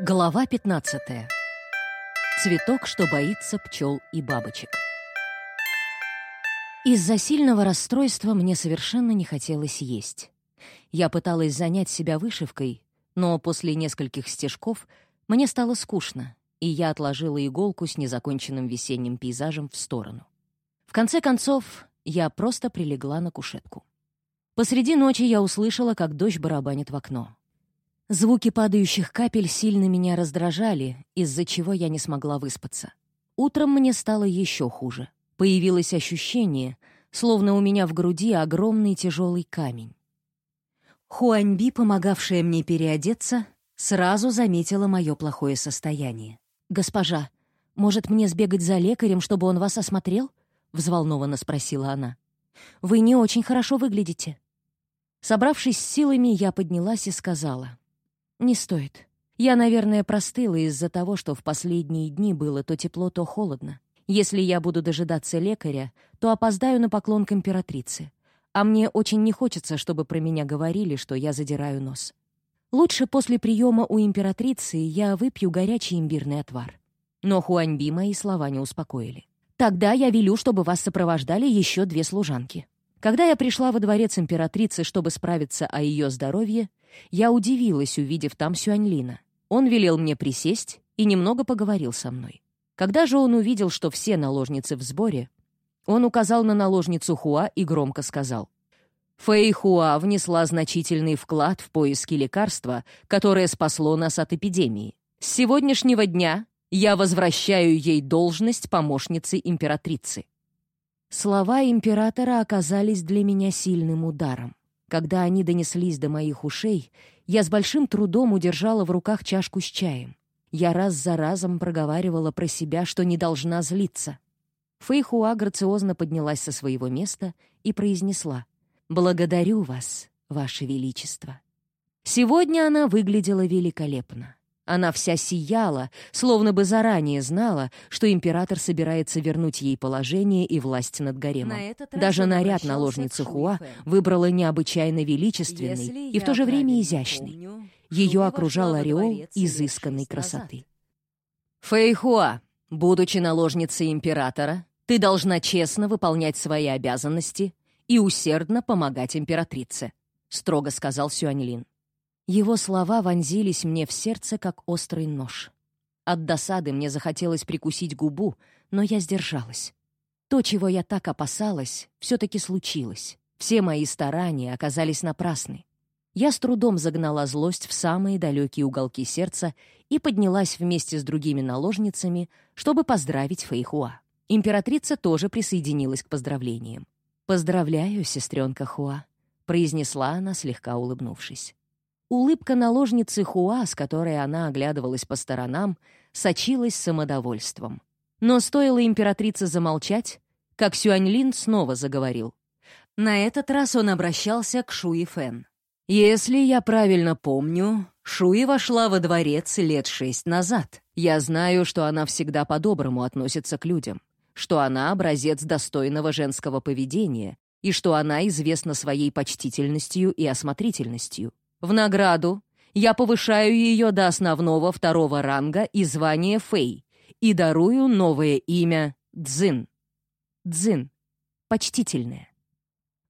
Глава 15. Цветок, что боится пчел и бабочек. Из-за сильного расстройства мне совершенно не хотелось есть. Я пыталась занять себя вышивкой, но после нескольких стежков мне стало скучно, и я отложила иголку с незаконченным весенним пейзажем в сторону. В конце концов, я просто прилегла на кушетку. Посреди ночи я услышала, как дождь барабанит в окно. Звуки падающих капель сильно меня раздражали, из-за чего я не смогла выспаться. Утром мне стало еще хуже. Появилось ощущение, словно у меня в груди огромный тяжелый камень. Хуаньби, помогавшая мне переодеться, сразу заметила мое плохое состояние. «Госпожа, может, мне сбегать за лекарем, чтобы он вас осмотрел?» — взволнованно спросила она. «Вы не очень хорошо выглядите». Собравшись с силами, я поднялась и сказала. «Не стоит. Я, наверное, простыла из-за того, что в последние дни было то тепло, то холодно. Если я буду дожидаться лекаря, то опоздаю на поклон к императрице. А мне очень не хочется, чтобы про меня говорили, что я задираю нос. Лучше после приема у императрицы я выпью горячий имбирный отвар». Но Хуаньби мои слова не успокоили. «Тогда я велю, чтобы вас сопровождали еще две служанки». Когда я пришла во дворец императрицы, чтобы справиться о ее здоровье, я удивилась, увидев там Сюаньлина. Он велел мне присесть и немного поговорил со мной. Когда же он увидел, что все наложницы в сборе, он указал на наложницу Хуа и громко сказал. «Фэй Хуа внесла значительный вклад в поиски лекарства, которое спасло нас от эпидемии. С сегодняшнего дня я возвращаю ей должность помощницы императрицы». Слова императора оказались для меня сильным ударом. Когда они донеслись до моих ушей, я с большим трудом удержала в руках чашку с чаем. Я раз за разом проговаривала про себя, что не должна злиться. Фэйхуа грациозно поднялась со своего места и произнесла «Благодарю вас, Ваше Величество». Сегодня она выглядела великолепно. Она вся сияла, словно бы заранее знала, что император собирается вернуть ей положение и власть над гаремом. На Даже наряд наложницы Хуа выбрала необычайно величественный и в то же время изящный. Помню, Ее окружал ореол изысканной красоты. «Фэйхуа, будучи наложницей императора, ты должна честно выполнять свои обязанности и усердно помогать императрице», — строго сказал Сюаньлин. Его слова вонзились мне в сердце, как острый нож. От досады мне захотелось прикусить губу, но я сдержалась. То, чего я так опасалась, все-таки случилось. Все мои старания оказались напрасны. Я с трудом загнала злость в самые далекие уголки сердца и поднялась вместе с другими наложницами, чтобы поздравить Фэйхуа. Императрица тоже присоединилась к поздравлениям. «Поздравляю, сестренка Хуа», — произнесла она, слегка улыбнувшись. Улыбка наложницы Хуа, с которой она оглядывалась по сторонам, сочилась самодовольством. Но стоило императрице замолчать, как Сюаньлин снова заговорил. На этот раз он обращался к Шуи Фэн. «Если я правильно помню, Шуи вошла во дворец лет шесть назад. Я знаю, что она всегда по-доброму относится к людям, что она образец достойного женского поведения и что она известна своей почтительностью и осмотрительностью. В награду я повышаю ее до основного второго ранга и звания Фэй и дарую новое имя Цзин. Цзин. Почтительное.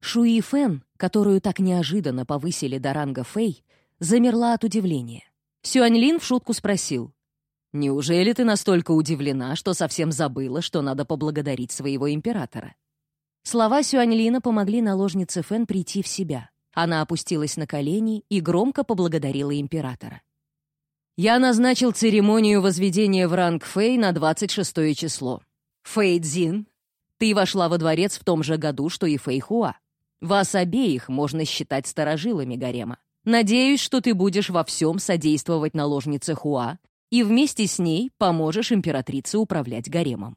Шуи Фэн, которую так неожиданно повысили до ранга Фэй, замерла от удивления. Сюаньлин в шутку спросил. «Неужели ты настолько удивлена, что совсем забыла, что надо поблагодарить своего императора?» Слова Сюаньлина помогли наложнице Фэн прийти в себя. Она опустилась на колени и громко поблагодарила императора. «Я назначил церемонию возведения в ранг Фэй на 26 число. Фэй Цзин, ты вошла во дворец в том же году, что и Фэй Хуа. Вас обеих можно считать старожилами гарема. Надеюсь, что ты будешь во всем содействовать наложнице Хуа и вместе с ней поможешь императрице управлять гаремом».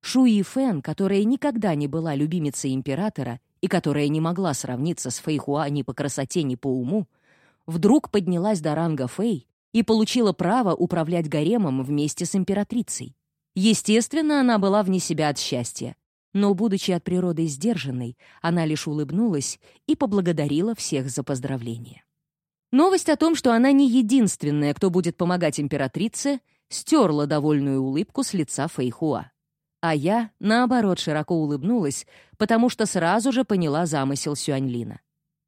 Шуи Фэн, которая никогда не была любимицей императора и которая не могла сравниться с Фэйхуа ни по красоте, ни по уму, вдруг поднялась до ранга Фэй и получила право управлять гаремом вместе с императрицей. Естественно, она была вне себя от счастья, но, будучи от природы сдержанной, она лишь улыбнулась и поблагодарила всех за поздравления. Новость о том, что она не единственная, кто будет помогать императрице, стерла довольную улыбку с лица Фэйхуа. А я, наоборот, широко улыбнулась, потому что сразу же поняла замысел Сюаньлина.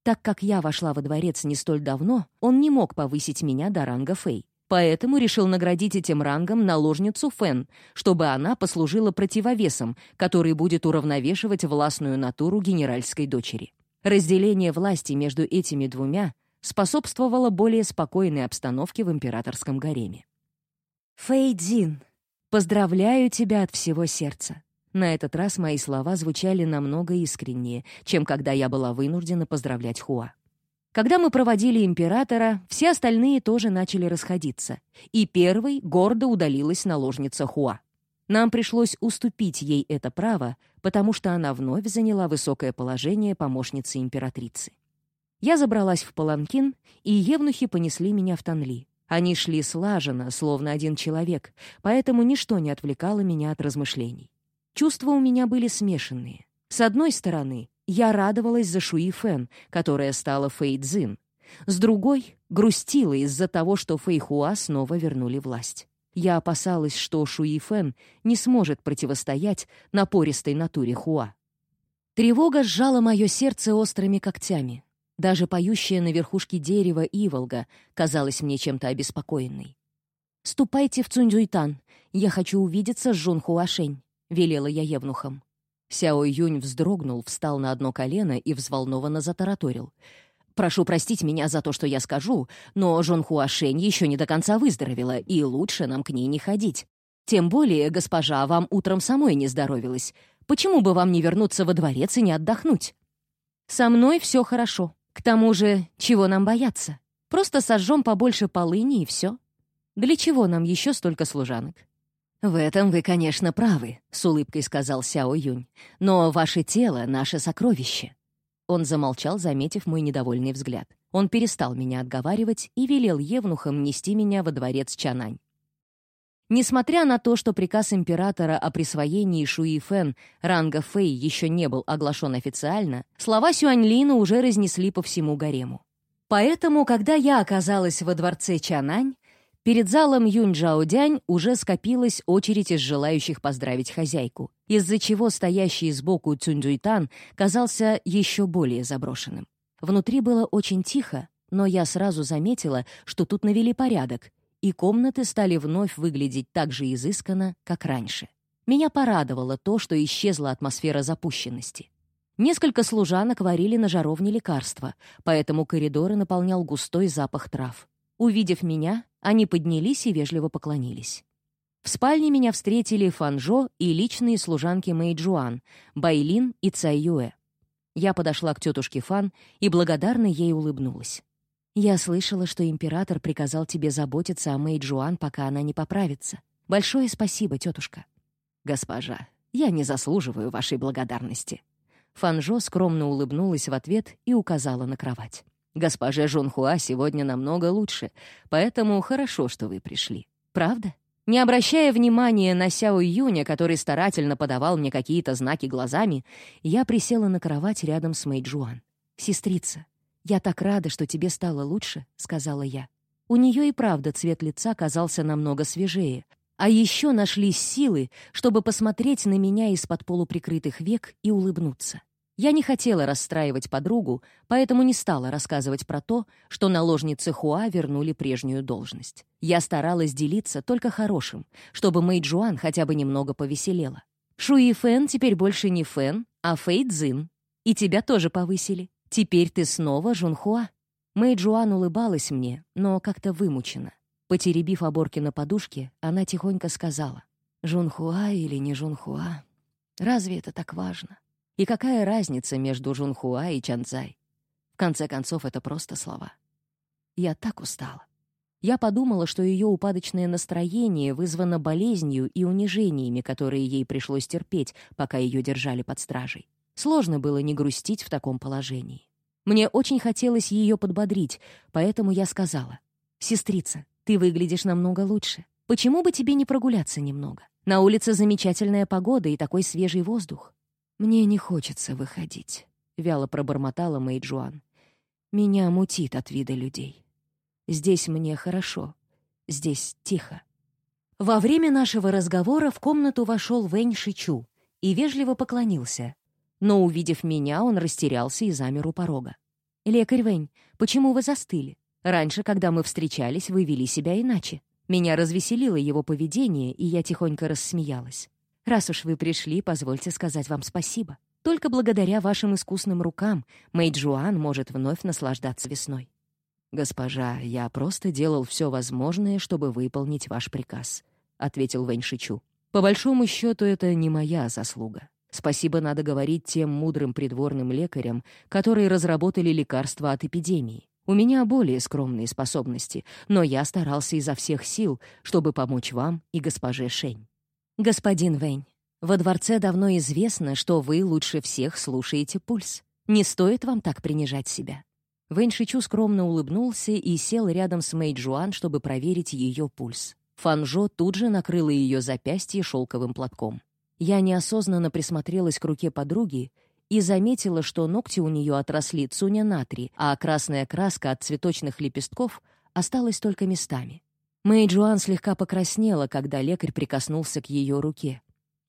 Так как я вошла во дворец не столь давно, он не мог повысить меня до ранга Фэй. Поэтому решил наградить этим рангом наложницу Фэн, чтобы она послужила противовесом, который будет уравновешивать властную натуру генеральской дочери. Разделение власти между этими двумя способствовало более спокойной обстановке в императорском гареме. «Фэйдзин, поздравляю тебя от всего сердца. На этот раз мои слова звучали намного искреннее, чем когда я была вынуждена поздравлять Хуа. Когда мы проводили императора, все остальные тоже начали расходиться, и первой гордо удалилась наложница Хуа. Нам пришлось уступить ей это право, потому что она вновь заняла высокое положение помощницы императрицы. Я забралась в паланкин, и евнухи понесли меня в Танли. Они шли слаженно, словно один человек, поэтому ничто не отвлекало меня от размышлений. Чувства у меня были смешанные. С одной стороны, я радовалась за Шуи Фэн, которая стала Фэй Цзин. С другой, грустила из-за того, что Фэй Хуа снова вернули власть. Я опасалась, что Шуи Фэн не сможет противостоять напористой натуре Хуа. Тревога сжала мое сердце острыми когтями. Даже поющая на верхушке дерева Иволга казалась мне чем-то обеспокоенной. «Ступайте в Цуньцзуйтан. Я хочу увидеться с Жун Хуашень». — велела я евнухам. Сяо Юнь вздрогнул, встал на одно колено и взволнованно затараторил. «Прошу простить меня за то, что я скажу, но Жон Хуашень еще не до конца выздоровела, и лучше нам к ней не ходить. Тем более, госпожа, вам утром самой не здоровилась. Почему бы вам не вернуться во дворец и не отдохнуть? Со мной все хорошо. К тому же, чего нам бояться? Просто сожжем побольше полыни и все. Для чего нам еще столько служанок? «В этом вы, конечно, правы», — с улыбкой сказал Сяо Юнь. «Но ваше тело — наше сокровище». Он замолчал, заметив мой недовольный взгляд. Он перестал меня отговаривать и велел евнухам нести меня во дворец Чанань. Несмотря на то, что приказ императора о присвоении Шуи ранга Фэй еще не был оглашен официально, слова Сюаньлина уже разнесли по всему гарему. Поэтому, когда я оказалась во дворце Чанань, Перед залом Юнь-Джао-Дянь уже скопилась очередь из желающих поздравить хозяйку, из-за чего стоящий сбоку Цюньцзуйтан казался еще более заброшенным. Внутри было очень тихо, но я сразу заметила, что тут навели порядок, и комнаты стали вновь выглядеть так же изысканно, как раньше. Меня порадовало то, что исчезла атмосфера запущенности. Несколько служанок варили на жаровне лекарства, поэтому коридоры наполнял густой запах трав. Увидев меня, они поднялись и вежливо поклонились. В спальне меня встретили Фанжо и личные служанки Мэйджуан, Байлин и Цайюэ. Я подошла к тетушке Фан и благодарно ей улыбнулась. «Я слышала, что император приказал тебе заботиться о Мэйджуан, пока она не поправится. Большое спасибо, тетушка». «Госпожа, я не заслуживаю вашей благодарности». Фанжо скромно улыбнулась в ответ и указала на кровать. Госпоже Жунхуа сегодня намного лучше, поэтому хорошо, что вы пришли. Правда? Не обращая внимания на Сяо Юня, который старательно подавал мне какие-то знаки глазами, я присела на кровать рядом с Мэйджуан. «Сестрица, я так рада, что тебе стало лучше», — сказала я. У нее и правда цвет лица казался намного свежее, а еще нашлись силы, чтобы посмотреть на меня из-под полуприкрытых век и улыбнуться. Я не хотела расстраивать подругу, поэтому не стала рассказывать про то, что наложницы Хуа вернули прежнюю должность. Я старалась делиться только хорошим, чтобы Мэй Джуан хотя бы немного повеселела. Шуи Фэн теперь больше не Фэн, а Фэй Цзин. И тебя тоже повысили. Теперь ты снова Жунхуа. Мэй Джуан улыбалась мне, но как-то вымучена. Потеребив оборки на подушке, она тихонько сказала, «Жунхуа или не Жунхуа? Разве это так важно?» И какая разница между Жунхуа и Чанцай? В конце концов, это просто слова. Я так устала. Я подумала, что ее упадочное настроение вызвано болезнью и унижениями, которые ей пришлось терпеть, пока ее держали под стражей. Сложно было не грустить в таком положении. Мне очень хотелось ее подбодрить, поэтому я сказала, «Сестрица, ты выглядишь намного лучше. Почему бы тебе не прогуляться немного? На улице замечательная погода и такой свежий воздух. «Мне не хочется выходить», — вяло пробормотала Мэйджуан. «Меня мутит от вида людей». Здесь мне хорошо. Здесь тихо». Во время нашего разговора в комнату вошел Вэнь Шичу и вежливо поклонился. Но, увидев меня, он растерялся и замер у порога. «Лекарь Вэнь, почему вы застыли? Раньше, когда мы встречались, вы вели себя иначе. Меня развеселило его поведение, и я тихонько рассмеялась. Раз уж вы пришли, позвольте сказать вам спасибо. Только благодаря вашим искусным рукам Мэйджуан может вновь наслаждаться весной. «Госпожа, я просто делал все возможное, чтобы выполнить ваш приказ», — ответил Вэнь Шичу. «По большому счету, это не моя заслуга. Спасибо надо говорить тем мудрым придворным лекарям, которые разработали лекарства от эпидемии. У меня более скромные способности, но я старался изо всех сил, чтобы помочь вам и госпоже Шень. Господин Вэнь, во дворце давно известно, что вы лучше всех слушаете пульс. Не стоит вам так принижать себя. Вэнь Шичу скромно улыбнулся и сел рядом с Мэй Джуан, чтобы проверить ее пульс. Фанжо тут же накрыла ее запястье шелковым платком. Я неосознанно присмотрелась к руке подруги и заметила, что ногти у нее отросли цуня натри, а красная краска от цветочных лепестков осталась только местами. Мэй Джуан слегка покраснела, когда лекарь прикоснулся к ее руке.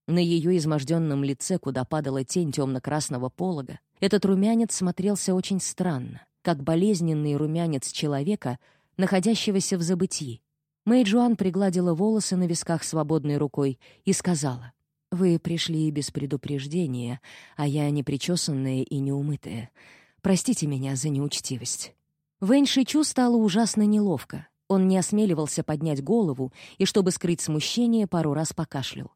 На ее изможденном лице, куда падала тень темно-красного полога, этот румянец смотрелся очень странно, как болезненный румянец человека, находящегося в забытии. Мэй Джуан пригладила волосы на висках свободной рукой и сказала, «Вы пришли без предупреждения, а я непричесанная и неумытая. Простите меня за неучтивость». Вэнь Шичу стало ужасно неловко. Он не осмеливался поднять голову и, чтобы скрыть смущение, пару раз покашлял.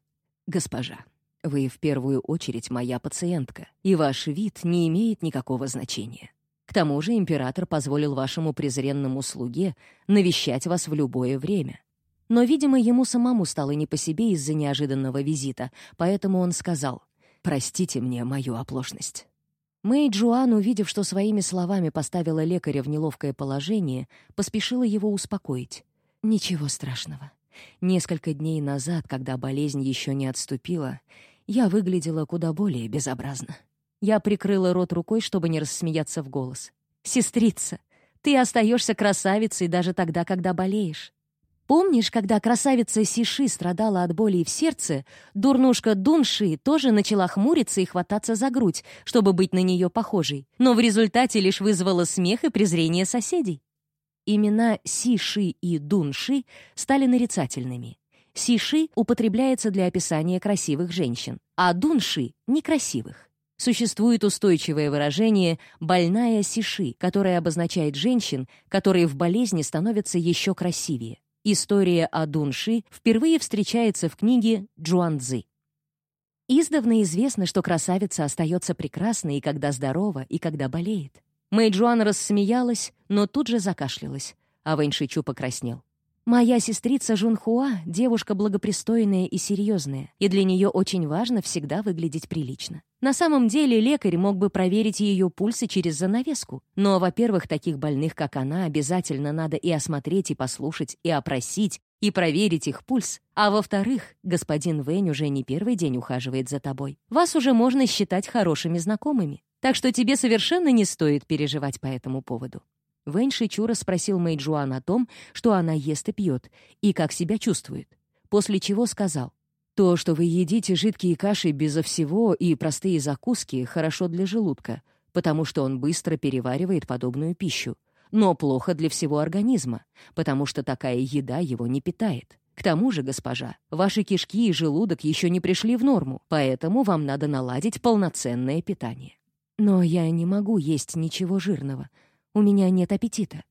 «Госпожа, вы в первую очередь моя пациентка, и ваш вид не имеет никакого значения. К тому же император позволил вашему презренному слуге навещать вас в любое время. Но, видимо, ему самому стало не по себе из-за неожиданного визита, поэтому он сказал «Простите мне мою оплошность». Мэй Джуан, увидев, что своими словами поставила лекаря в неловкое положение, поспешила его успокоить. «Ничего страшного. Несколько дней назад, когда болезнь еще не отступила, я выглядела куда более безобразно». Я прикрыла рот рукой, чтобы не рассмеяться в голос. «Сестрица, ты остаешься красавицей даже тогда, когда болеешь. Помнишь, когда красавица Сиши страдала от боли в сердце, дурнушка Дунши тоже начала хмуриться и хвататься за грудь, чтобы быть на нее похожей, но в результате лишь вызвала смех и презрение соседей? Имена Сиши и Дунши стали нарицательными. Сиши употребляется для описания красивых женщин, а Дунши — некрасивых. Существует устойчивое выражение «больная сиши», которое обозначает женщин, которые в болезни становятся еще красивее. История о Дунши впервые встречается в книге Джуанцзы. Издавна известно, что красавица остается прекрасной и когда здорова, и когда болеет. Мэй Джуан рассмеялась, но тут же закашлялась, а Вэнь Шичу покраснел. Моя сестрица Жунхуа — девушка благопристойная и серьезная, и для нее очень важно всегда выглядеть прилично. На самом деле лекарь мог бы проверить ее пульсы через занавеску. Но, во-первых, таких больных, как она, обязательно надо и осмотреть, и послушать, и опросить, и проверить их пульс. А во-вторых, господин Вэнь уже не первый день ухаживает за тобой. Вас уже можно считать хорошими знакомыми. Так что тебе совершенно не стоит переживать по этому поводу. Вэнь Шичура спросил Мэйджуан о том, что она ест и пьет, и как себя чувствует, после чего сказал, «То, что вы едите жидкие каши безо всего и простые закуски, хорошо для желудка, потому что он быстро переваривает подобную пищу, но плохо для всего организма, потому что такая еда его не питает. К тому же, госпожа, ваши кишки и желудок еще не пришли в норму, поэтому вам надо наладить полноценное питание». «Но я не могу есть ничего жирного», у меня нет аппетита.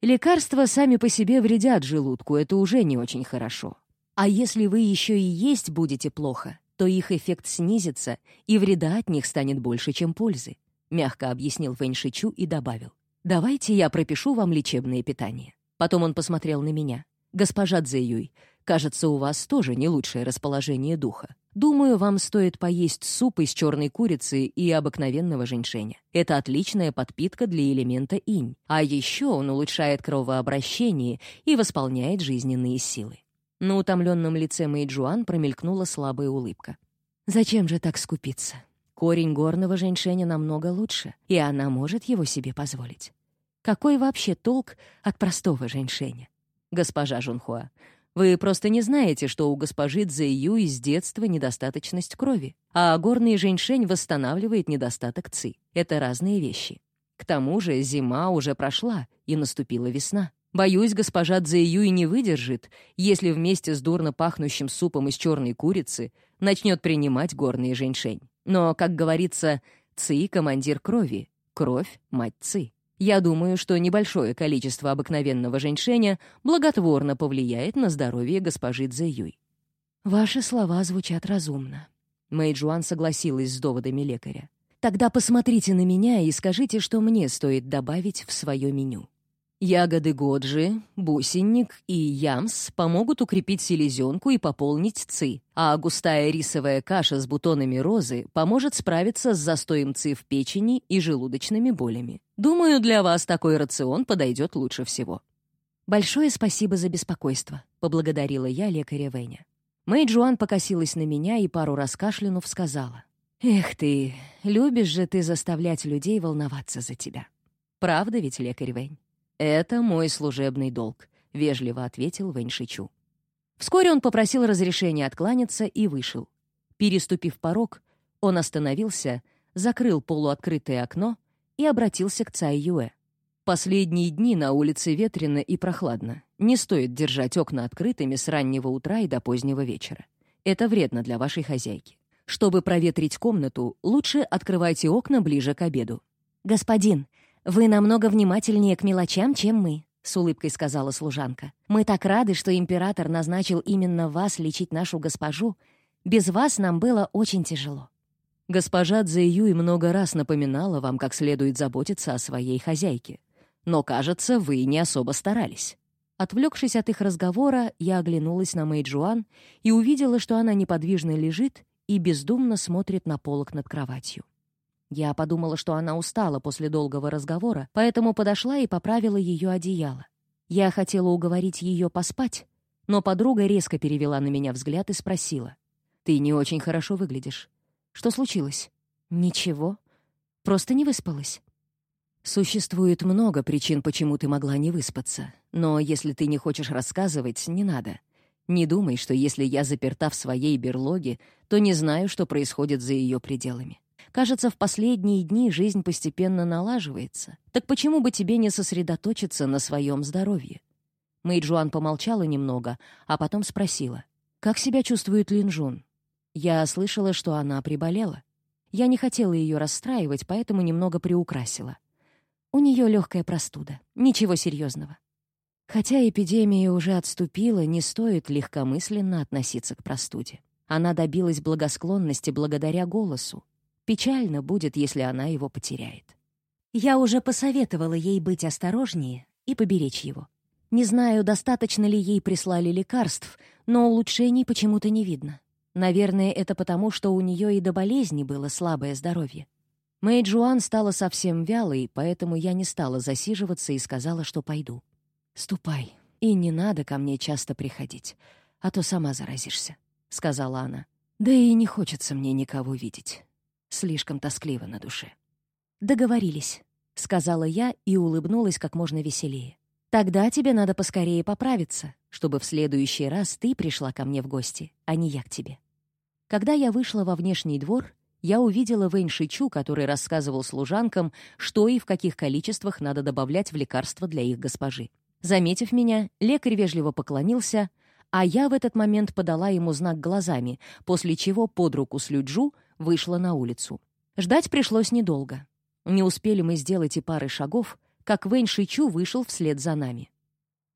Лекарства сами по себе вредят желудку, это уже не очень хорошо. А если вы еще и есть будете плохо, то их эффект снизится, и вреда от них станет больше, чем пользы», — мягко объяснил Вэнь Шичу и добавил. «Давайте я пропишу вам лечебное питание». Потом он посмотрел на меня. «Госпожа Цзэюй, кажется, у вас тоже не лучшее расположение духа. Думаю, вам стоит поесть суп из черной курицы и обыкновенного женьшеня. Это отличная подпитка для элемента инь. А еще он улучшает кровообращение и восполняет жизненные силы. На утомленном лице Мэйджуан промелькнула слабая улыбка. «Зачем же так скупиться? Корень горного женьшеня намного лучше, и она может его себе позволить. Какой вообще толк от простого женьшеня? Госпожа Жунхуа, вы просто не знаете, что у госпожи Цзэйю из детства недостаточность крови, а горный женьшень восстанавливает недостаток ци. Это разные вещи. К тому же зима уже прошла, и наступила весна. Боюсь, госпожа Цзэйюй не выдержит, если вместе с дурно пахнущим супом из черной курицы начнет принимать горный женьшень. Но, как говорится, ци — командир крови, кровь — мать ци. Я думаю, что небольшое количество обыкновенного женьшеня благотворно повлияет на здоровье госпожи Цзэюй. Ваши слова звучат разумно. Мэй Джуан согласилась с доводами лекаря. Тогда посмотрите на меня и скажите, что мне стоит добавить в свое меню. Ягоды годжи, бусинник и ямс помогут укрепить селезенку и пополнить ци, а густая рисовая каша с бутонами розы поможет справиться с застоем ци в печени и желудочными болями. Думаю, для вас такой рацион подойдет лучше всего. «Большое спасибо за беспокойство», — поблагодарила я лекаря Веня. Мэй Джуан покосилась на меня и пару раз кашлянув сказала. «Эх ты, любишь же ты заставлять людей волноваться за тебя. Правда ведь, лекарь Вэнь?» «Это мой служебный долг», — вежливо ответил Вэнь Шичу. Вскоре он попросил разрешения откланяться и вышел. Переступив порог, он остановился, закрыл полуоткрытое окно и обратился к Цай Юэ. «Последние дни на улице ветрено и прохладно. Не стоит держать окна открытыми с раннего утра и до позднего вечера. Это вредно для вашей хозяйки. Чтобы проветрить комнату, лучше открывайте окна ближе к обеду». «Господин, «Вы намного внимательнее к мелочам, чем мы», — с улыбкой сказала служанка. «Мы так рады, что император назначил именно вас лечить нашу госпожу. Без вас нам было очень тяжело». Госпожа Цзэюй много раз напоминала вам, как следует заботиться о своей хозяйке. Но, кажется, вы не особо старались. Отвлекшись от их разговора, я оглянулась на Мэйджуан и увидела, что она неподвижно лежит и бездумно смотрит на полок над кроватью. Я подумала, что она устала после долгого разговора, поэтому подошла и поправила ее одеяло. Я хотела уговорить ее поспать, но подруга резко перевела на меня взгляд и спросила. «Ты не очень хорошо выглядишь. Что случилось?» «Ничего. Просто не выспалась». «Существует много причин, почему ты могла не выспаться. Но если ты не хочешь рассказывать, не надо. Не думай, что если я заперта в своей берлоге, то не знаю, что происходит за ее пределами. Кажется, в последние дни жизнь постепенно налаживается. Так почему бы тебе не сосредоточиться на своем здоровье? Мэйджуан помолчала немного, а потом спросила. «Как себя чувствует Линжун?» Я слышала, что она приболела. Я не хотела ее расстраивать, поэтому немного приукрасила. У нее легкая простуда. Ничего серьезного. Хотя эпидемия уже отступила, не стоит легкомысленно относиться к простуде. Она добилась благосклонности благодаря голосу. Печально будет, если она его потеряет. Я уже посоветовала ей быть осторожнее и поберечь его. Не знаю, достаточно ли ей прислали лекарств, но улучшений почему-то не видно. Наверное, это потому, что у нее и до болезни было слабое здоровье. Мэй Джуан стала совсем вялой, поэтому я не стала засиживаться и сказала, что пойду. «Ступай, и не надо ко мне часто приходить, а то сама заразишься», — сказала она. «Да и не хочется мне никого видеть. Слишком тоскливо на душе. «Договорились», — сказала я и улыбнулась как можно веселее. «Тогда тебе надо поскорее поправиться, чтобы в следующий раз ты пришла ко мне в гости, а не я к тебе». Когда я вышла во внешний двор, я увидела Вэнь который рассказывал служанкам, что и в каких количествах надо добавлять в лекарства для их госпожи. Заметив меня, лекарь вежливо поклонился, а я в этот момент подала ему знак глазами, после чего под руку с Люджу вышла на улицу. Ждать пришлось недолго. Не успели мы сделать и пары шагов, как Вэнь Шичу вышел вслед за нами.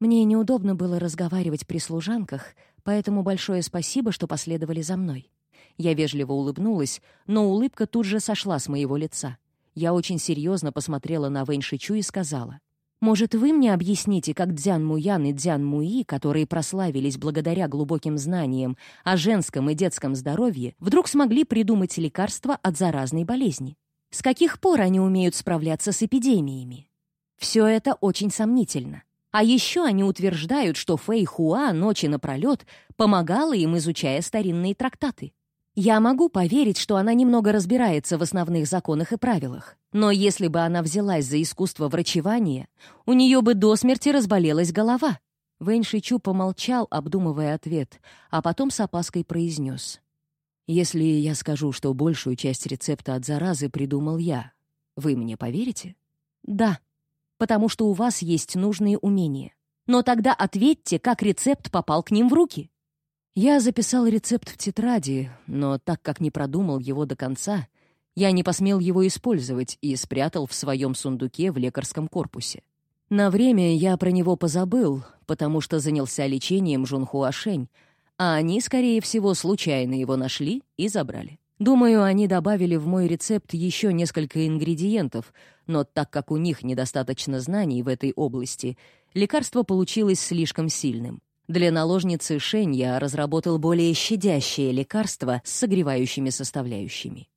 Мне неудобно было разговаривать при служанках, поэтому большое спасибо, что последовали за мной. Я вежливо улыбнулась, но улыбка тут же сошла с моего лица. Я очень серьезно посмотрела на Вэнь Шичу и сказала, может, вы мне объясните, как Дзян Муян и Дзян Муи, которые прославились благодаря глубоким знаниям о женском и детском здоровье, вдруг смогли придумать лекарства от заразной болезни? С каких пор они умеют справляться с эпидемиями? Все это очень сомнительно. А еще они утверждают, что Фэй Хуа ночи напролет помогала им, изучая старинные трактаты. Я могу поверить, что она немного разбирается в основных законах и правилах, но если бы она взялась за искусство врачевания, у нее бы до смерти разболелась голова. Вэнь Шичу помолчал, обдумывая ответ, а потом с опаской произнес. «Если я скажу, что большую часть рецепта от заразы придумал я, вы мне поверите?» «Да, потому что у вас есть нужные умения. Но тогда ответьте, как рецепт попал к ним в руки». Я записал рецепт в тетради, но так как не продумал его до конца, я не посмел его использовать и спрятал в своем сундуке в лекарском корпусе. На время я про него позабыл, потому что занялся лечением Жунхуашень, а они, скорее всего, случайно его нашли и забрали. Думаю, они добавили в мой рецепт еще несколько ингредиентов, но так как у них недостаточно знаний в этой области, лекарство получилось слишком сильным. Для наложницы Шень я разработал более щадящее лекарство с согревающими составляющими.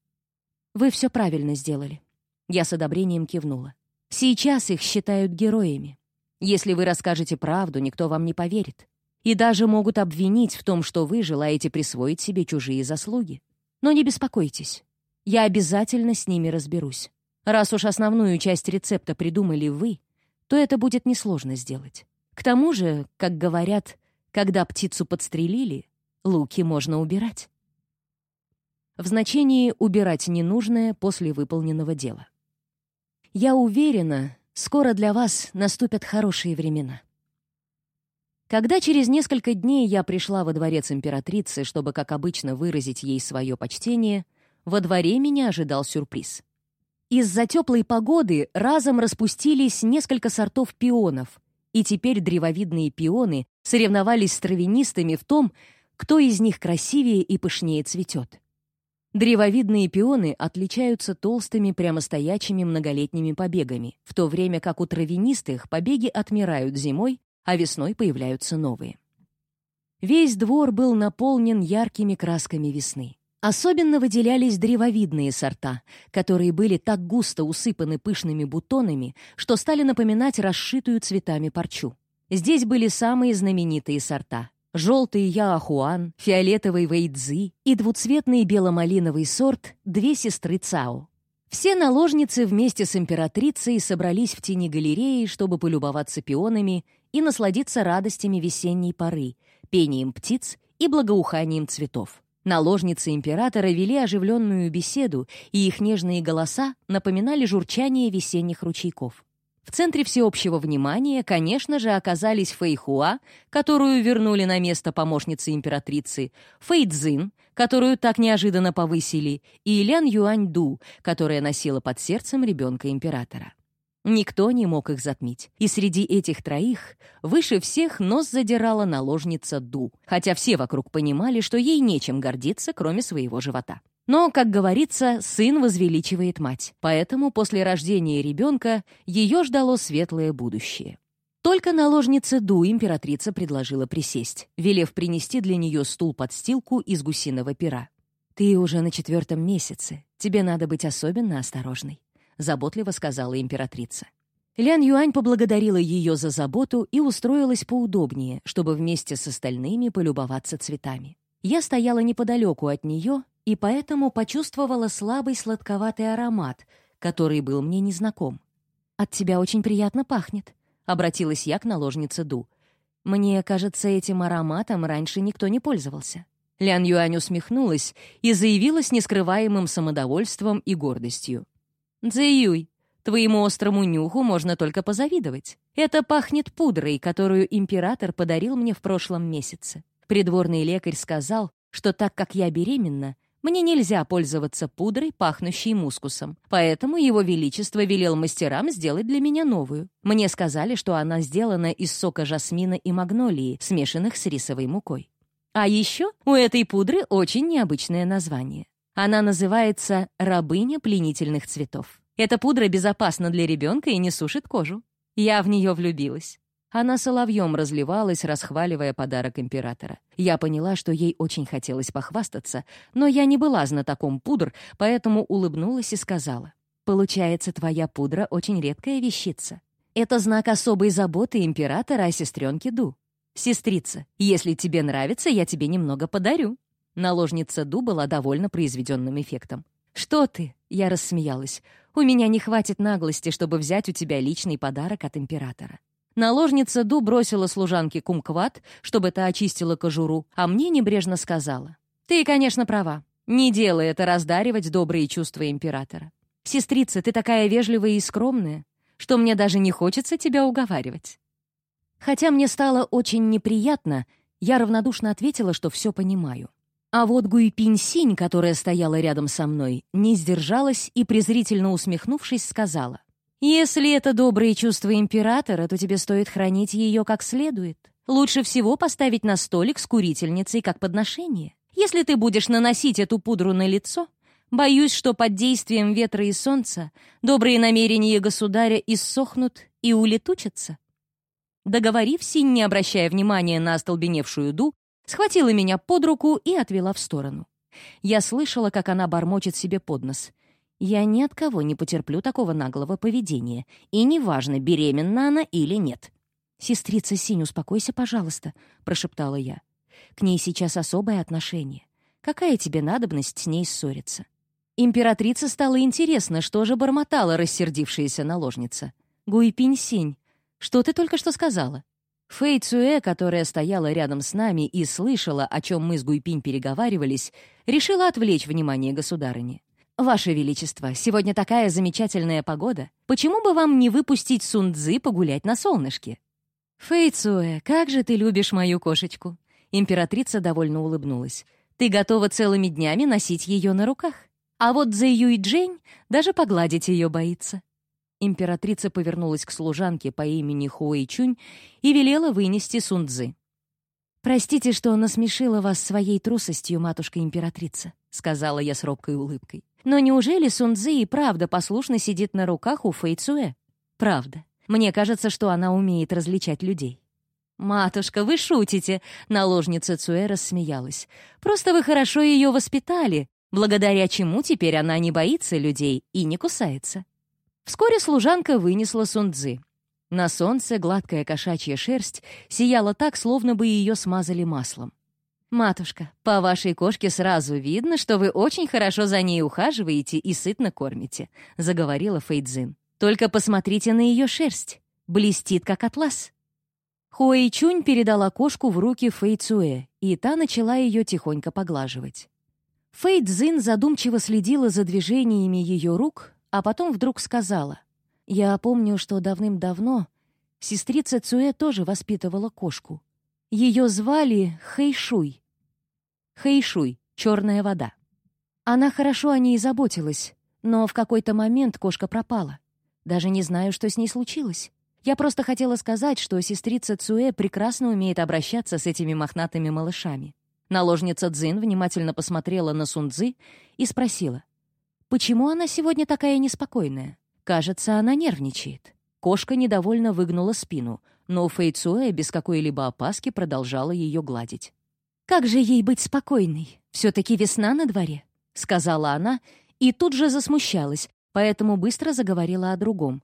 «Вы все правильно сделали». Я с одобрением кивнула. «Сейчас их считают героями. Если вы расскажете правду, никто вам не поверит. И даже могут обвинить в том, что вы желаете присвоить себе чужие заслуги. Но не беспокойтесь. Я обязательно с ними разберусь. Раз уж основную часть рецепта придумали вы, то это будет несложно сделать. К тому же, как говорят, когда птицу подстрелили, луки можно убирать. В значении «убирать ненужное после выполненного дела». Я уверена, скоро для вас наступят хорошие времена. Когда через несколько дней я пришла во дворец императрицы, чтобы, как обычно, выразить ей свое почтение, во дворе меня ожидал сюрприз. Из-за теплой погоды разом распустились несколько сортов пионов, и теперь древовидные пионы соревновались с травянистыми в том, кто из них красивее и пышнее цветет. Древовидные пионы отличаются толстыми прямостоячими многолетними побегами, в то время как у травянистых побеги отмирают зимой, а весной появляются новые. Весь двор был наполнен яркими красками весны. Особенно выделялись древовидные сорта, которые были так густо усыпаны пышными бутонами, что стали напоминать расшитую цветами парчу. Здесь были самые знаменитые сорта — желтый яохуан, фиолетовый вэйдзи и двуцветный бело-малиновый сорт «Две сестры Цао». Все наложницы вместе с императрицей собрались в тени галереи, чтобы полюбоваться пионами и насладиться радостями весенней поры, пением птиц и благоуханием цветов. Наложницы императора вели оживленную беседу, и их нежные голоса напоминали журчание весенних ручейков. В центре всеобщего внимания, конечно же, оказались Фэйхуа, которую вернули на место помощницы императрицы, Фэйцзин, которую так неожиданно повысили, и Лян Юаньду, которая носила под сердцем ребенка императора. Никто не мог их затмить. И среди этих троих выше всех нос задирала наложница Ду, хотя все вокруг понимали, что ей нечем гордиться, кроме своего живота. Но, как говорится, сын возвеличивает мать, поэтому после рождения ребенка ее ждало светлое будущее. Только наложнице Ду императрица предложила присесть, велев принести для нее стул-подстилку из гусиного пера. «Ты уже на четвертом месяце, тебе надо быть особенно осторожной заботливо сказала императрица. Лян Юань поблагодарила ее за заботу и устроилась поудобнее, чтобы вместе с остальными полюбоваться цветами. Я стояла неподалеку от нее и поэтому почувствовала слабый сладковатый аромат, который был мне незнаком. «От тебя очень приятно пахнет», — обратилась я к наложнице Ду. «Мне кажется, этим ароматом раньше никто не пользовался». Лян Юань усмехнулась и заявила с нескрываемым самодовольством и гордостью. Цзэюй, твоему острому нюху можно только позавидовать. Это пахнет пудрой, которую император подарил мне в прошлом месяце. Придворный лекарь сказал, что так как я беременна, мне нельзя пользоваться пудрой, пахнущей мускусом, поэтому его величество велел мастерам сделать для меня новую. Мне сказали, что она сделана из сока жасмина и магнолии, смешанных с рисовой мукой. А еще у этой пудры очень необычное название. Она называется «рабыня пленительных цветов». Эта пудра безопасна для ребенка и не сушит кожу. Я в нее влюбилась. Она соловьем разливалась, расхваливая подарок императора. Я поняла, что ей очень хотелось похвастаться, но я не была знатоком пудр, поэтому улыбнулась и сказала, «Получается, твоя пудра очень редкая вещица. Это знак особой заботы императора о сестренке Ду. Сестрица, если тебе нравится, я тебе немного подарю». Наложница Ду была довольно произведенным эффектом. «Что ты?» — я рассмеялась. «У меня не хватит наглости, чтобы взять у тебя личный подарок от императора». Наложница Ду бросила служанке кумкват, чтобы та очистила кожуру, а мне небрежно сказала. «Ты, конечно, права. Не делай это раздаривать добрые чувства императора. Сестрица, ты такая вежливая и скромная, что мне даже не хочется тебя уговаривать». Хотя мне стало очень неприятно, я равнодушно ответила, что все понимаю. А вот Гуйпинь-синь, которая стояла рядом со мной, не сдержалась и, презрительно усмехнувшись, сказала, «Если это добрые чувства императора, то тебе стоит хранить ее как следует. Лучше всего поставить на столик с курительницей как подношение. Если ты будешь наносить эту пудру на лицо, боюсь, что под действием ветра и солнца добрые намерения государя иссохнут и улетучатся». Договорив, Синь, не обращая внимания на остолбеневшую Ду, схватила меня под руку и отвела в сторону. Я слышала, как она бормочет себе под нос. Я ни от кого не потерплю такого наглого поведения, и неважно, беременна она или нет. «Сестрица Синь, успокойся, пожалуйста», — прошептала я. «К ней сейчас особое отношение. Какая тебе надобность с ней ссориться?» Императрице стало интересно, что же бормотала рассердившаяся наложница. «Гуйпинь Синь, что ты только что сказала?» Фэй Цуэ, которая стояла рядом с нами и слышала, о чем мы с Гуйпинь переговаривались, решила отвлечь внимание государыни. «Ваше Величество, сегодня такая замечательная погода. Почему бы вам не выпустить Сунцзы погулять на солнышке?» «Фэй Цуэ, как же ты любишь мою кошечку!» Императрица довольно улыбнулась. «Ты готова целыми днями носить ее на руках. А вот Цзэ Юй Джень даже погладить ее боится. Императрица повернулась к служанке по имени Хуэй Чунь и велела вынести Сунцзы. «Простите, что насмешила вас своей трусостью, матушка-императрица», — сказала я с робкой улыбкой. «Но неужели Сунцзы и правда послушно сидит на руках у Фэй Цуэ? Правда. Мне кажется, что она умеет различать людей». «Матушка, вы шутите!» — наложница Цуэ рассмеялась. «Просто вы хорошо ее воспитали, благодаря чему теперь она не боится людей и не кусается». Вскоре служанка вынесла сундзы. На солнце гладкая кошачья шерсть сияла так, словно бы ее смазали маслом. «Матушка, по вашей кошке сразу видно, что вы очень хорошо за ней ухаживаете и сытно кормите», — заговорила Фейдзин. «Только посмотрите на ее шерсть. Блестит, как атлас». Хуэй Чунь передала кошку в руки Фэй и та начала ее тихонько поглаживать. Фэй задумчиво следила за движениями ее рук, а потом вдруг сказала. «Я помню, что давным-давно сестрица Цуэ тоже воспитывала кошку. Ее звали Хэйшуй. Хэйшуй — черная вода. Она хорошо о ней заботилась, но в какой-то момент кошка пропала. Даже не знаю, что с ней случилось. Я просто хотела сказать, что сестрица Цуэ прекрасно умеет обращаться с этими мохнатыми малышами. Наложница Цзин внимательно посмотрела на Сунцзы и спросила. Почему она сегодня такая неспокойная? Кажется, она нервничает. Кошка недовольно выгнула спину, но Фэйцуэ без какой-либо опаски продолжала ее гладить. «Как же ей быть спокойной? Все-таки весна на дворе», — сказала она, и тут же засмущалась, поэтому быстро заговорила о другом.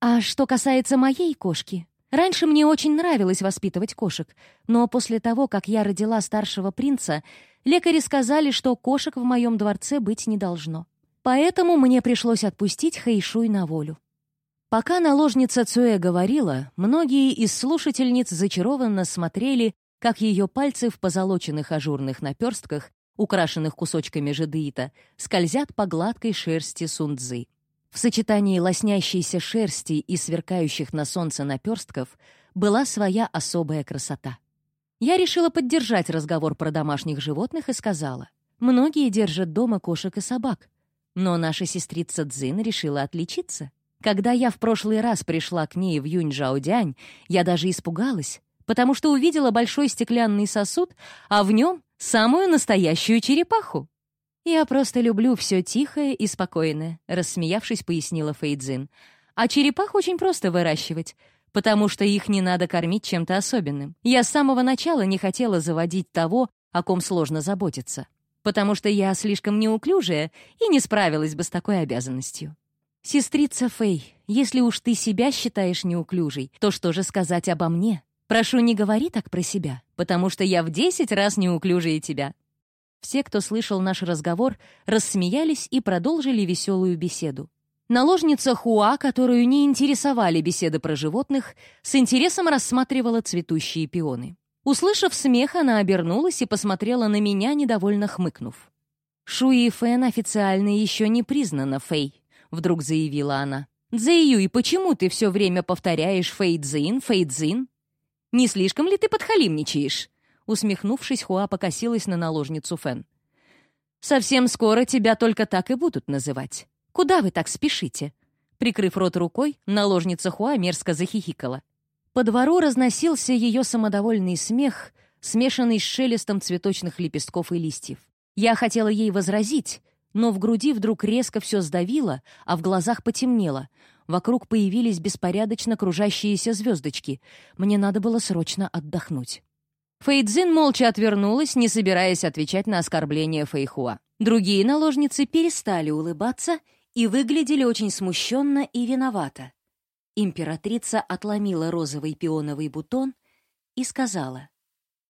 «А что касается моей кошки, раньше мне очень нравилось воспитывать кошек, но после того, как я родила старшего принца, лекари сказали, что кошек в моем дворце быть не должно. Поэтому мне пришлось отпустить Хэйшуй на волю. Пока наложница Цуэ говорила, многие из слушательниц зачарованно смотрели, как ее пальцы в позолоченных ажурных наперстках, украшенных кусочками жадеита, скользят по гладкой шерсти сундзы. В сочетании лоснящейся шерсти и сверкающих на солнце наперстков была своя особая красота. Я решила поддержать разговор про домашних животных и сказала, «Многие держат дома кошек и собак, но наша сестрица Цзин решила отличиться. Когда я в прошлый раз пришла к ней в Юньчжаодянь, я даже испугалась, потому что увидела большой стеклянный сосуд, а в нем самую настоящую черепаху. «Я просто люблю все тихое и спокойное», — рассмеявшись, пояснила Фейдзин. «А черепах очень просто выращивать, потому что их не надо кормить чем-то особенным. Я с самого начала не хотела заводить того, о ком сложно заботиться потому что я слишком неуклюжая и не справилась бы с такой обязанностью. Сестрица Фэй, если уж ты себя считаешь неуклюжей, то что же сказать обо мне? Прошу, не говори так про себя, потому что я в десять раз неуклюжее тебя. Все, кто слышал наш разговор, рассмеялись и продолжили веселую беседу. Наложница Хуа, которую не интересовали беседы про животных, с интересом рассматривала цветущие пионы. Услышав смех, она обернулась и посмотрела на меня, недовольно хмыкнув. «Шуи Фэн официально еще не признана, Фэй», — вдруг заявила она. «Цзэйюй, почему ты все время повторяешь Фэйдзин, Фэйдзин? Не слишком ли ты подхалимничаешь?» Усмехнувшись, Хуа покосилась на наложницу Фэн. «Совсем скоро тебя только так и будут называть. Куда вы так спешите?» Прикрыв рот рукой, наложница Хуа мерзко захихикала. По двору разносился ее самодовольный смех, смешанный с шелестом цветочных лепестков и листьев. Я хотела ей возразить, но в груди вдруг резко все сдавило, а в глазах потемнело. Вокруг появились беспорядочно кружащиеся звездочки. Мне надо было срочно отдохнуть. Фэйдзин молча отвернулась, не собираясь отвечать на оскорбление Фэйхуа. Другие наложницы перестали улыбаться и выглядели очень смущенно и виновато. Императрица отломила розовый пионовый бутон и сказала,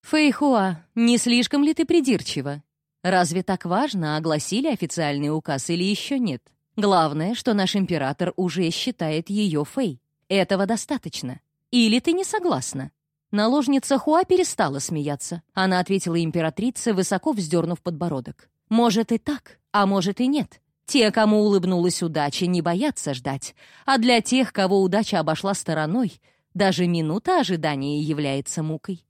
«Фэйхуа, не слишком ли ты придирчива? Разве так важно, огласили официальный указ или еще нет? Главное, что наш император уже считает ее Фэй. Этого достаточно. Или ты не согласна?» Наложница Хуа перестала смеяться. Она ответила императрице, высоко вздернув подбородок. «Может и так, а может и нет. Те, кому улыбнулась удача, не боятся ждать. А для тех, кого удача обошла стороной, даже минута ожидания является мукой.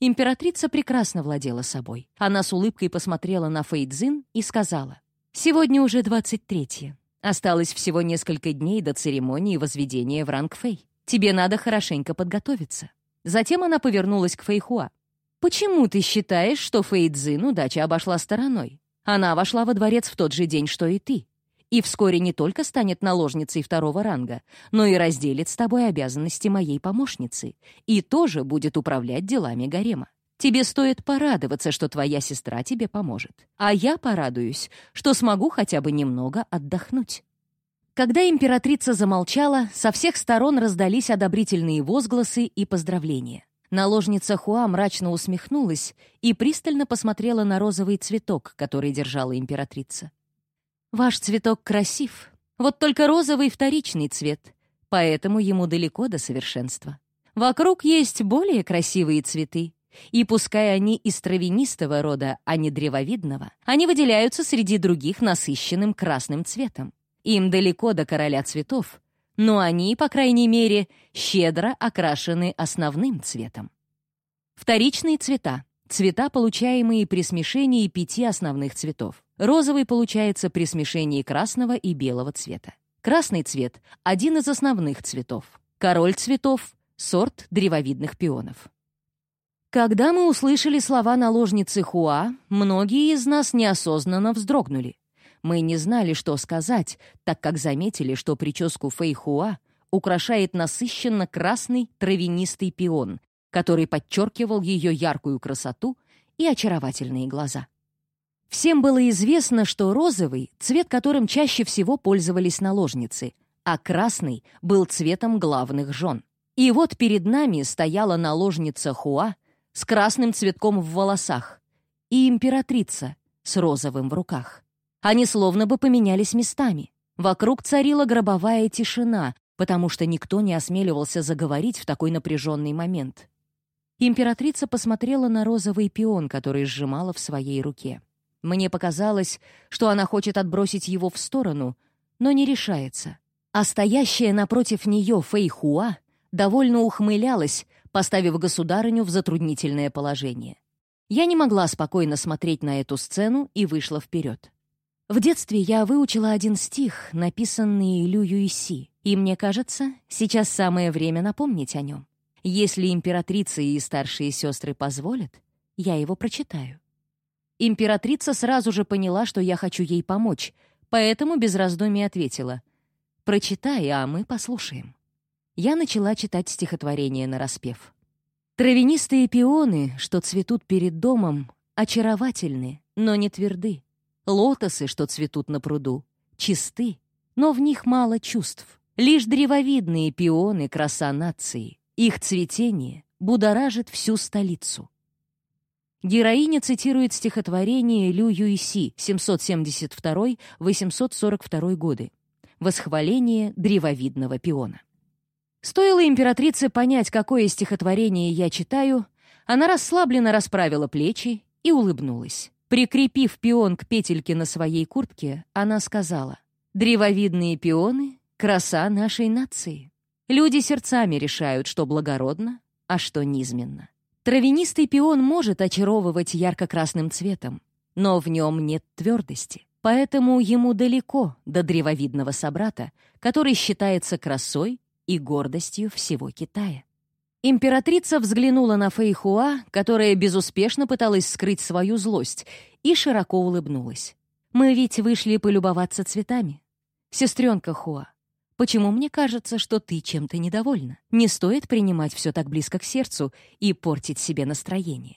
Императрица прекрасно владела собой. Она с улыбкой посмотрела на Фейдзин и сказала, «Сегодня уже 23 Осталось всего несколько дней до церемонии возведения в ранг Фэй. Тебе надо хорошенько подготовиться». Затем она повернулась к Фэйхуа. «Почему ты считаешь, что Фэйдзин удача обошла стороной? Она вошла во дворец в тот же день, что и ты и вскоре не только станет наложницей второго ранга, но и разделит с тобой обязанности моей помощницы и тоже будет управлять делами гарема. Тебе стоит порадоваться, что твоя сестра тебе поможет. А я порадуюсь, что смогу хотя бы немного отдохнуть». Когда императрица замолчала, со всех сторон раздались одобрительные возгласы и поздравления. Наложница Хуа мрачно усмехнулась и пристально посмотрела на розовый цветок, который держала императрица. Ваш цветок красив, вот только розовый вторичный цвет, поэтому ему далеко до совершенства. Вокруг есть более красивые цветы, и пускай они из травянистого рода, а не древовидного, они выделяются среди других насыщенным красным цветом. Им далеко до короля цветов, но они, по крайней мере, щедро окрашены основным цветом. Вторичные цвета — цвета, получаемые при смешении пяти основных цветов. Розовый получается при смешении красного и белого цвета. Красный цвет — один из основных цветов. Король цветов — сорт древовидных пионов. Когда мы услышали слова наложницы Хуа, многие из нас неосознанно вздрогнули. Мы не знали, что сказать, так как заметили, что прическу Фэй Хуа украшает насыщенно красный травянистый пион, который подчеркивал ее яркую красоту и очаровательные глаза. Всем было известно, что розовый — цвет, которым чаще всего пользовались наложницы, а красный был цветом главных жен. И вот перед нами стояла наложница Хуа с красным цветком в волосах и императрица с розовым в руках. Они словно бы поменялись местами. Вокруг царила гробовая тишина, потому что никто не осмеливался заговорить в такой напряженный момент. Императрица посмотрела на розовый пион, который сжимала в своей руке. Мне показалось, что она хочет отбросить его в сторону, но не решается. А стоящая напротив нее Фэйхуа довольно ухмылялась, поставив государыню в затруднительное положение. Я не могла спокойно смотреть на эту сцену и вышла вперед. В детстве я выучила один стих, написанный Лю Юйси, и мне кажется, сейчас самое время напомнить о нем. Если императрица и старшие сестры позволят, я его прочитаю. Императрица сразу же поняла, что я хочу ей помочь, поэтому без раздумий ответила. «Прочитай, а мы послушаем». Я начала читать стихотворение нараспев. «Травянистые пионы, что цветут перед домом, очаровательны, но не тверды. Лотосы, что цветут на пруду, чисты, но в них мало чувств. Лишь древовидные пионы — краса нации. Их цветение будоражит всю столицу. Героиня цитирует стихотворение Лю Юйси 772-842 годы «Восхваление древовидного пиона». Стоило императрице понять, какое стихотворение я читаю, она расслабленно расправила плечи и улыбнулась. Прикрепив пион к петельке на своей куртке, она сказала, «Древовидные пионы — краса нашей нации. Люди сердцами решают, что благородно, а что низменно. Травянистый пион может очаровывать ярко-красным цветом, но в нем нет твердости, поэтому ему далеко до древовидного собрата, который считается красой и гордостью всего Китая. Императрица взглянула на Фэйхуа, которая безуспешно пыталась скрыть свою злость, и широко улыбнулась. «Мы ведь вышли полюбоваться цветами. Сестренка Хуа, Почему мне кажется, что ты чем-то недовольна? Не стоит принимать все так близко к сердцу и портить себе настроение.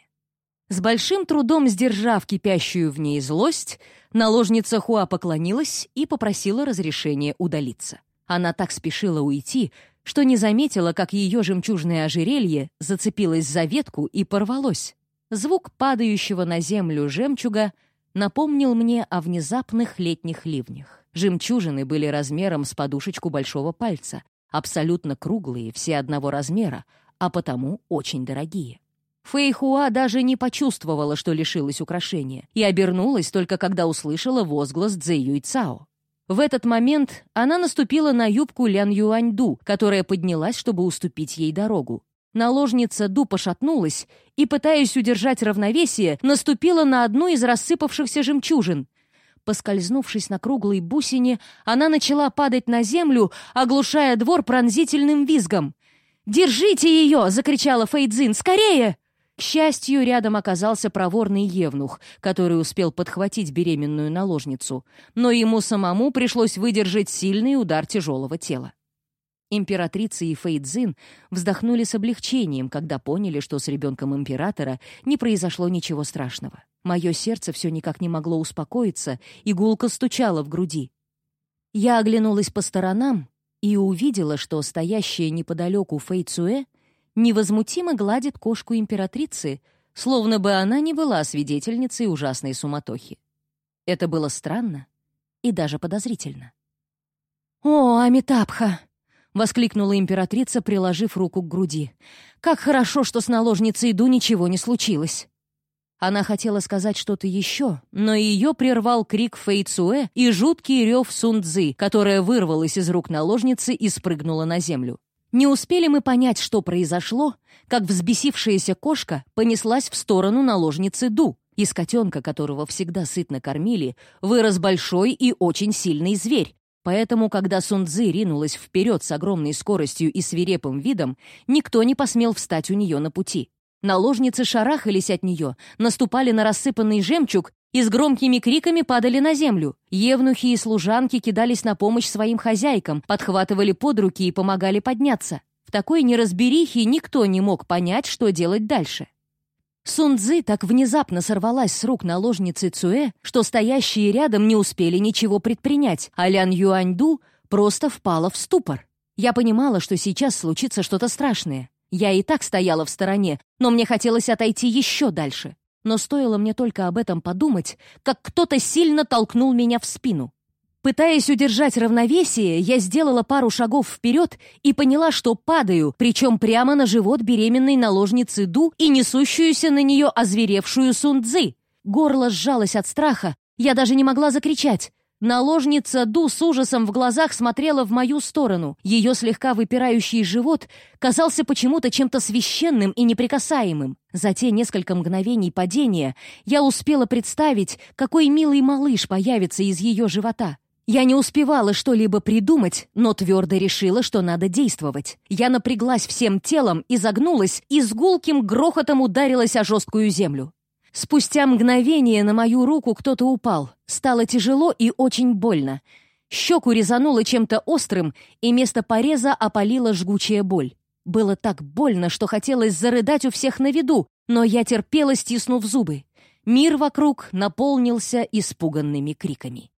С большим трудом сдержав кипящую в ней злость, наложница Хуа поклонилась и попросила разрешения удалиться. Она так спешила уйти, что не заметила, как ее жемчужное ожерелье зацепилось за ветку и порвалось. Звук падающего на землю жемчуга напомнил мне о внезапных летних ливнях. Жемчужины были размером с подушечку большого пальца, абсолютно круглые, все одного размера, а потому очень дорогие. Фэйхуа даже не почувствовала, что лишилась украшения, и обернулась только когда услышала возглас Цзэ Юйцао. В этот момент она наступила на юбку Лян Юаньду, которая поднялась, чтобы уступить ей дорогу. Наложница Ду пошатнулась и, пытаясь удержать равновесие, наступила на одну из рассыпавшихся жемчужин. Поскользнувшись на круглой бусине, она начала падать на землю, оглушая двор пронзительным визгом. «Держите ее!» — закричала Фейдзин. «Скорее!» К счастью, рядом оказался проворный евнух, который успел подхватить беременную наложницу, но ему самому пришлось выдержать сильный удар тяжелого тела. Императрица и Фейдзин вздохнули с облегчением, когда поняли, что с ребенком императора не произошло ничего страшного. Мое сердце все никак не могло успокоиться, и гулко стучало в груди. Я оглянулась по сторонам и увидела, что стоящая неподалеку Фэй Цуэ невозмутимо гладит кошку императрицы, словно бы она не была свидетельницей ужасной суматохи. Это было странно и даже подозрительно. «О, Амитабха!» — воскликнула императрица, приложив руку к груди. «Как хорошо, что с наложницей Ду ничего не случилось!» Она хотела сказать что-то еще, но ее прервал крик Фэй Цуэ и жуткий рев Сунцзы, которая вырвалась из рук наложницы и спрыгнула на землю. Не успели мы понять, что произошло, как взбесившаяся кошка понеслась в сторону наложницы Ду. Из котенка, которого всегда сытно кормили, вырос большой и очень сильный зверь. Поэтому, когда Сунцзы ринулась вперед с огромной скоростью и свирепым видом, никто не посмел встать у нее на пути. Наложницы шарахались от нее, наступали на рассыпанный жемчуг и с громкими криками падали на землю. Евнухи и служанки кидались на помощь своим хозяйкам, подхватывали под руки и помогали подняться. В такой неразберихе никто не мог понять, что делать дальше. Сунцзы так внезапно сорвалась с рук наложницы Цуэ, что стоящие рядом не успели ничего предпринять, а Лян Юаньду просто впала в ступор. Я понимала, что сейчас случится что-то страшное. Я и так стояла в стороне, но мне хотелось отойти еще дальше. Но стоило мне только об этом подумать, как кто-то сильно толкнул меня в спину. Пытаясь удержать равновесие, я сделала пару шагов вперед и поняла, что падаю, причем прямо на живот беременной наложницы Ду и несущуюся на нее озверевшую Сундзы. Горло сжалось от страха, я даже не могла закричать. Наложница Ду с ужасом в глазах смотрела в мою сторону. Ее слегка выпирающий живот казался почему-то чем-то священным и неприкасаемым. За те несколько мгновений падения я успела представить, какой милый малыш появится из ее живота. Я не успевала что-либо придумать, но твердо решила, что надо действовать. Я напряглась всем телом, изогнулась и с гулким грохотом ударилась о жесткую землю. Спустя мгновение на мою руку кто-то упал. Стало тяжело и очень больно. Щеку резануло чем-то острым, и место пореза опалила жгучая боль. Было так больно, что хотелось зарыдать у всех на виду, но я терпела, стиснув зубы. Мир вокруг наполнился испуганными криками.